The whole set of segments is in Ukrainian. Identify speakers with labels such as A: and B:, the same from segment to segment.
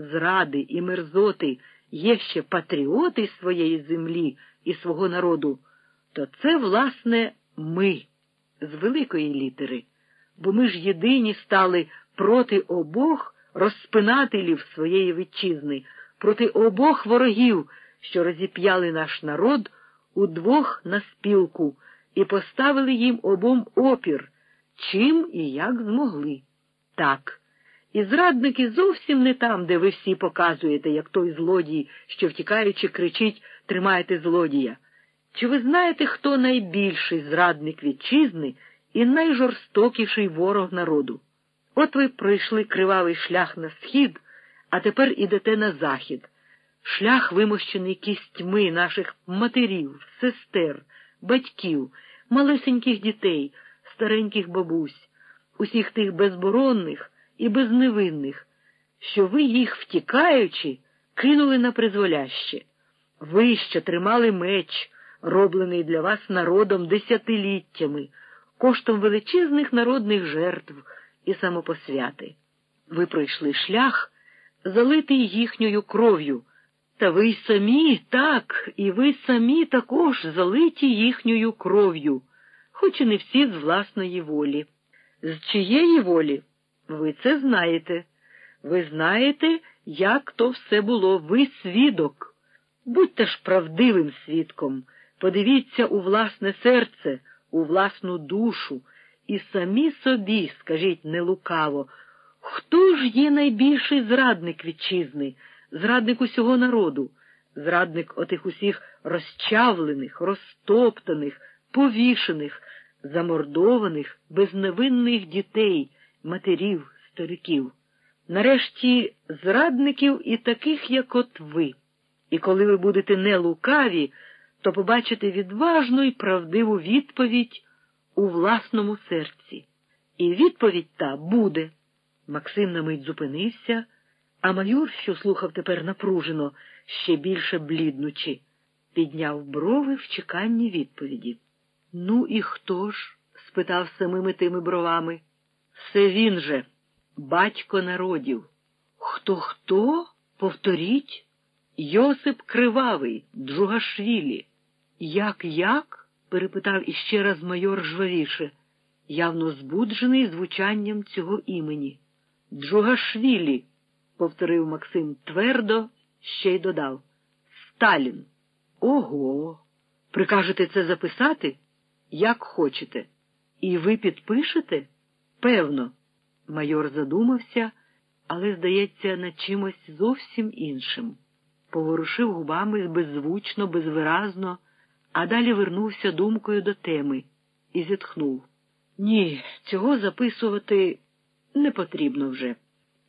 A: зради і мерзоти є ще патріоти своєї землі і свого народу, то це, власне, ми з великої літери, бо ми ж єдині стали проти обох розпинателів своєї вітчизни, проти обох ворогів, що розіп'яли наш народ удвох на спілку і поставили їм обом опір, чим і як змогли. Так. І зрадники зовсім не там, де ви всі показуєте, як той злодій, що втікаючи, кричить Тримайте злодія. Чи ви знаєте, хто найбільший зрадник вітчизни і найжорстокіший ворог народу? От ви пройшли кривавий шлях на схід, а тепер ідете на захід. Шлях вимощений кістьми наших матерів, сестер, батьків, малесеньких дітей, стареньких бабусь, усіх тих безборонних і безневинних, що ви їх, втікаючи, кинули на призволяще. Ви ще тримали меч, роблений для вас народом десятиліттями, коштом величезних народних жертв і самопосвяти. Ви пройшли шлях, залитий їхньою кров'ю. Та ви самі, так, і ви самі також залиті їхньою кров'ю, хоч і не всі з власної волі. З чиєї волі? Ви це знаєте. Ви знаєте, як то все було, ви свідок. Будьте ж правдивим свідком, подивіться у власне серце, у власну душу, і самі собі, скажіть нелукаво, хто ж є найбільший зрадник вітчизни? зрадник усього народу, зрадник отих усіх розчавлених, розтоптаних, повішених, замордованих, безневинних дітей, матерів, стариків. Нарешті зрадників і таких, як от ви. І коли ви будете не лукаві, то побачите відважну і правдиву відповідь у власному серці. І відповідь та буде. Максим на мить зупинився. А майор, що слухав тепер напружено, ще більше бліднучи, підняв брови в чеканні відповіді. Ну, і хто ж? спитав самими тими бровами. Все він же, батько народів. Хто хто? Повторіть? Йосип Кривавий, Джугашвілі. Як, як? перепитав іще раз майор жвавіше, явно збуджений звучанням цього імені. Джугашвілі повторив Максим твердо, ще й додав. Сталін. Ого. Прикажете це записати? Як хочете. І ви підпишете? Певно. Майор задумався, але, здається, над чимось зовсім іншим. Поворушив губами беззвучно, безвиразно, а далі вернувся думкою до теми і зітхнув. Ні, цього записувати не потрібно вже.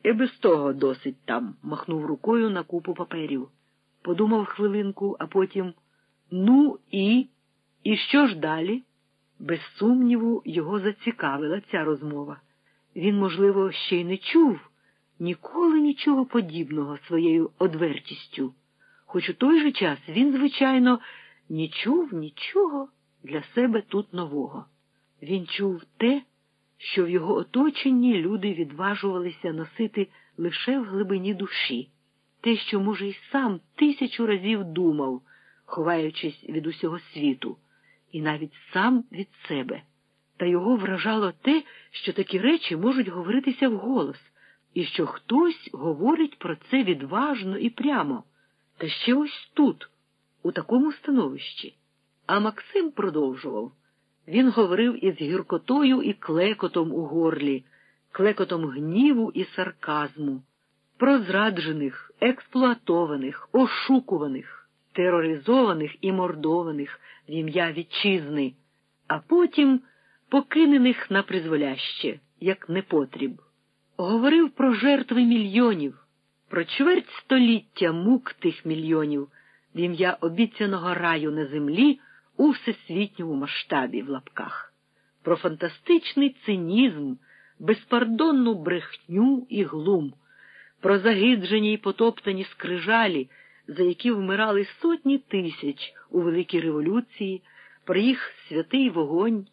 A: І без того досить там, махнув рукою на купу паперів. Подумав хвилинку, а потім ну і. І що ж далі? Без сумніву, його зацікавила ця розмова. Він, можливо, ще й не чув ніколи нічого подібного своєю одвертістю, хоч у той же час він, звичайно, не чув нічого для себе тут нового. Він чув те, що в його оточенні люди відважувалися носити лише в глибині душі, те, що, може, й сам тисячу разів думав, ховаючись від усього світу, і навіть сам від себе. Та його вражало те, що такі речі можуть говоритися вголос, і що хтось говорить про це відважно і прямо, та ще ось тут, у такому становищі. А Максим продовжував. Він говорив із гіркотою і клекотом у горлі, клекотом гніву і сарказму, про зраджених, експлуатованих, ошукуваних, тероризованих і мордованих в ім'я вітчизни, а потім покинених на призволяще, як непотріб. Говорив про жертви мільйонів, про чверть століття мук тих мільйонів в ім'я обіцяного раю на землі у всесвітньому масштабі в лапках, про фантастичний цинізм, безпардонну брехню і глум, про загиджені й потоптані скрижалі, за які вмирали сотні тисяч у Великій Революції, про їх святий вогонь,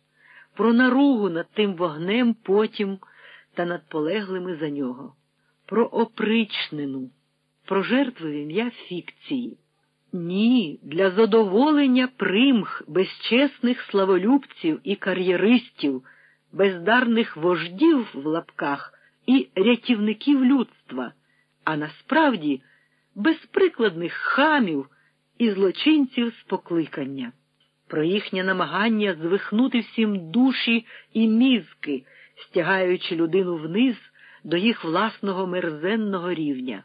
A: про наругу над тим вогнем потім та над полеглими за нього, про опричнину, про жертви ім'я фікції. Ні, для задоволення примх безчесних славолюбців і кар'єристів, бездарних вождів в лапках і рятівників людства, а насправді безприкладних хамів і злочинців з покликання, про їхнє намагання звихнути всім душі і мізки, стягаючи людину вниз до їх власного мерзенного рівня,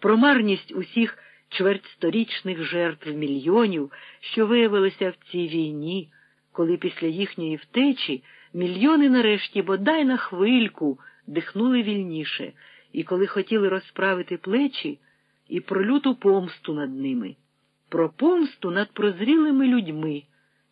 A: про марність усіх чвертьсторічних жертв мільйонів, що виявилися в цій війні, коли після їхньої втечі мільйони нарешті бодай на хвильку дихнули вільніше, і коли хотіли розправити плечі, і про люту помсту над ними, про помсту над прозрілими людьми,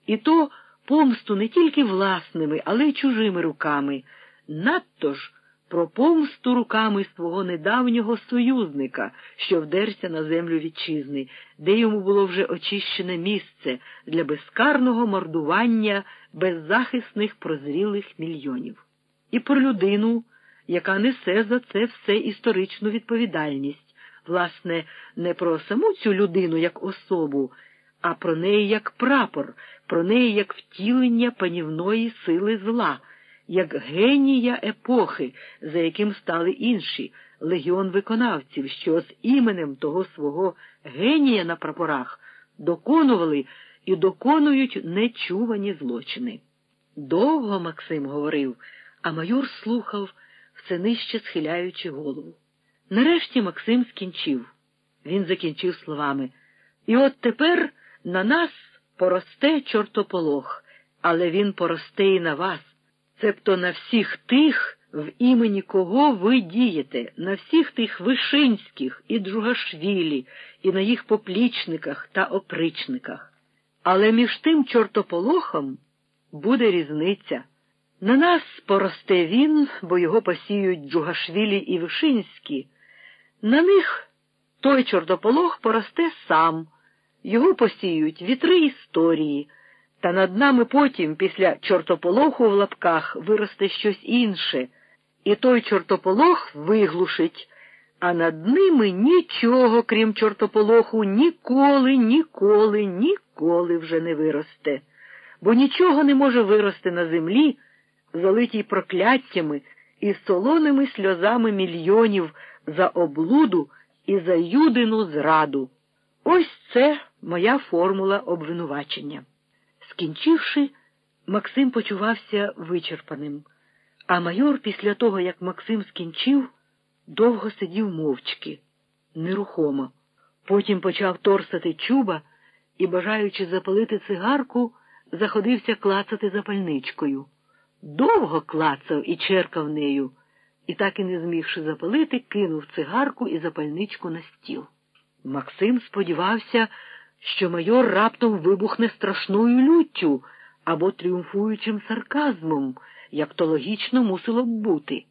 A: і то помсту не тільки власними, але й чужими руками, надто ж про помсту руками свого недавнього союзника, що вдерся на землю вітчизни, де йому було вже очищене місце для безкарного мордування беззахисних прозрілих мільйонів. І про людину, яка несе за це все історичну відповідальність, власне, не про саму цю людину як особу, а про неї як прапор, про неї як втілення панівної сили зла як генія епохи, за яким стали інші легіон виконавців, що з іменем того свого генія на прапорах доконували і доконують нечувані злочини. Довго Максим говорив, а майор слухав, все нижче схиляючи голову. Нарешті Максим скінчив. Він закінчив словами. І от тепер на нас поросте чортополох, але він поросте і на вас цебто на всіх тих, в імені кого ви дієте, на всіх тих Вишинських і Джугашвілі, і на їх поплічниках та опричниках. Але між тим чортополохом буде різниця. На нас поросте він, бо його посіють Джугашвілі і Вишинські. На них той чортополох поросте сам, його посіють вітри історії. Та над нами потім, після чортополоху в лапках, виросте щось інше, і той чортополох виглушить, а над ними нічого, крім чортополоху, ніколи, ніколи, ніколи вже не виросте, бо нічого не може вирости на землі, залитій прокляттями і солоними сльозами мільйонів за облуду і за юдину зраду. Ось це моя формула обвинувачення. Скінчивши, Максим почувався вичерпаним, а майор, після того, як Максим скінчив, довго сидів мовчки, нерухомо. Потім почав торсати чуба і, бажаючи запалити цигарку, заходився клацати запальничкою. Довго клацав і черкав нею, і, так і не змігши запалити, кинув цигарку і запальничку на стіл. Максим сподівався, що майор раптом вибухне страшною люттю або тріумфуючим сарказмом, як то логічно мусило б бути.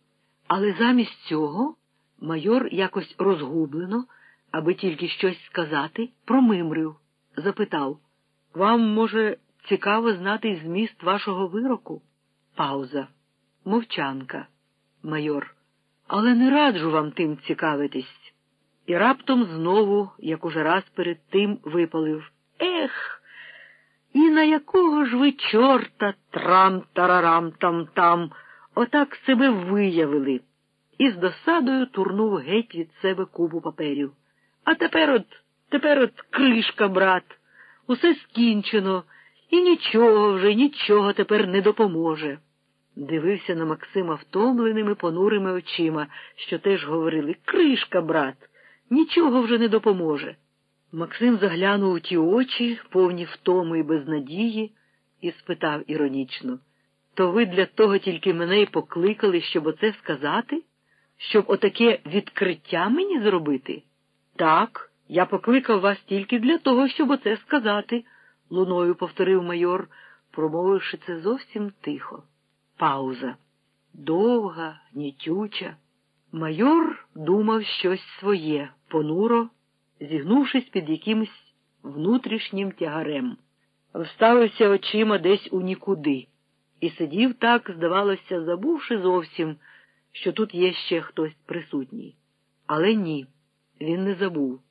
A: Але замість цього майор якось розгублено, аби тільки щось сказати, промимрив, запитав Вам, може, цікаво знати зміст вашого вироку? Пауза. Мовчанка. Майор. Але не раджу вам тим цікавитись і раптом знову, як уже раз перед тим, випалив Ех, і на якого ж ви чорта трам тарарам там там, отак себе виявили, і з досадою турнув геть від себе кубу паперів. А тепер от, тепер от кришка, брат, усе скінчено, і нічого вже, нічого тепер не допоможе. Дивився на Максима втомленими, понурими очима, що теж говорили Кришка, брат нічого вже не допоможе. Максим заглянув у ті очі, повні втоми і безнадії, і спитав іронічно то ви для того тільки мене й покликали, щоб оце сказати? Щоб отаке відкриття мені зробити? Так, я покликав вас тільки для того, щоб оце сказати, луною повторив майор, промовивши це зовсім тихо. Пауза. Довга, нітюча. Майор думав щось своє, понуро, зігнувшись під якимось внутрішнім тягарем, вставився очима десь у нікуди, і сидів так, здавалося, забувши зовсім, що тут є ще хтось присутній. Але ні. Він не забув.